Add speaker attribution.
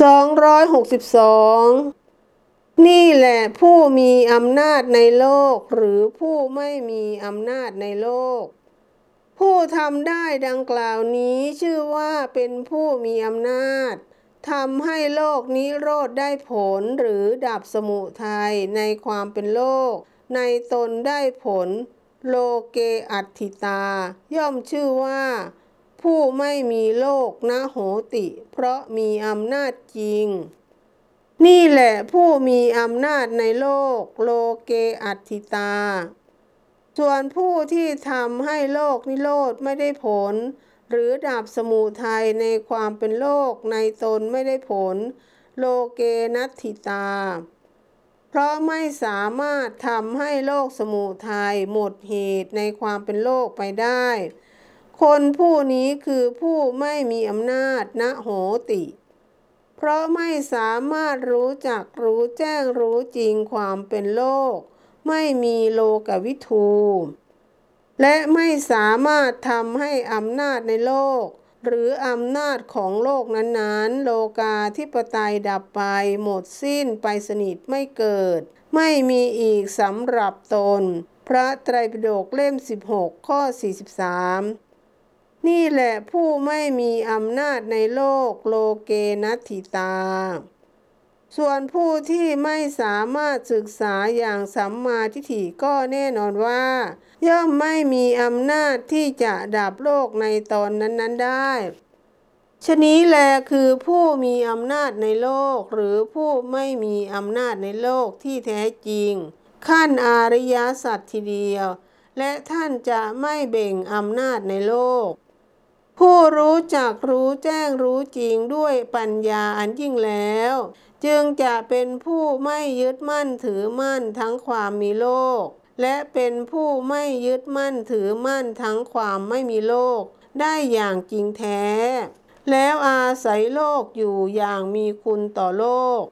Speaker 1: 262 นี่แหละผู้มีอำนาจในโลกหรือผู้ไม่มีอำนาจในโลก ผู้ทำได้ดังกล่าวนี้ชื่อว่าเป็นผู้มีอำนาจทำให้โลกนี้โรดได้ผลหรือดับสมุทัยในความเป็นโลก ในตนได้ผล โลเกอัตถิตา ย่อมชื่อว่า ผู้ไม่มีโลกนะโหติ เพราะมีอำนาจจริง นี่แหละผู้มีอำนาจในโลกโลเกอัตถิตา ส่วนผู้ที่ทำให้โลกนิโรธไม่ได้ผล หรือดับสมุทัยในความเป็นโลกในตนไม่ได้ผล โลเกนัตถิตา เพราะไม่สามารถทำให้โลกสมุทัยหมดเหตุในความเป็นโลกไปได้ คนผู้นี้คือผู้ไม่มีอำนาจนะโหติ เพราะไม่สามารถรู้จักรู้แจ้งรู้จริงความเป็นโลก ไม่มีโลกวิทูและไม่สามารถทำให้อำนาจในโลก หรืออำนาจของโลกนั้นๆ โลกาธิปไตยดับไปหมดสิ้นไปสนิทไม่เกิด ไม่มีอีกสำหรับตน พระไตรปิฎกเล่ม 16 ข้อ 43 นี่แหละผู้ไม่มีอำนาจในโลกโลเกนัตถิตา ส่วนผู้ที่ไม่สามารถศึกษาอย่างสัมมาทิฏฐิก็แน่นอนว่า ย่อมไม่มีอำนาจที่จะดับโลกในตอนนั้น ๆ ได้ชนี้แลคือผู้มีอำนาจในโลก หรือผู้ไม่มีอำนาจในโลกที่แท้จริง ขั้นอริยสัจทีเดียว และท่านจะไม่เบ่งอำนาจในโลก ผู้รู้จักรู้แจ้งรู้จริงด้วยปัญญาอันยิ่งแล้ว จึงจะเป็นผู้ไม่ยึดมั่นถือมั่นทั้งความมีโลก และเป็นผู้ไม่ยึดมั่นถือมั่นทั้งความไม่มีโลก ได้อย่างจริงแท้ แล้วอาศัยโลกอยู่อย่างมีคุณต่อโลก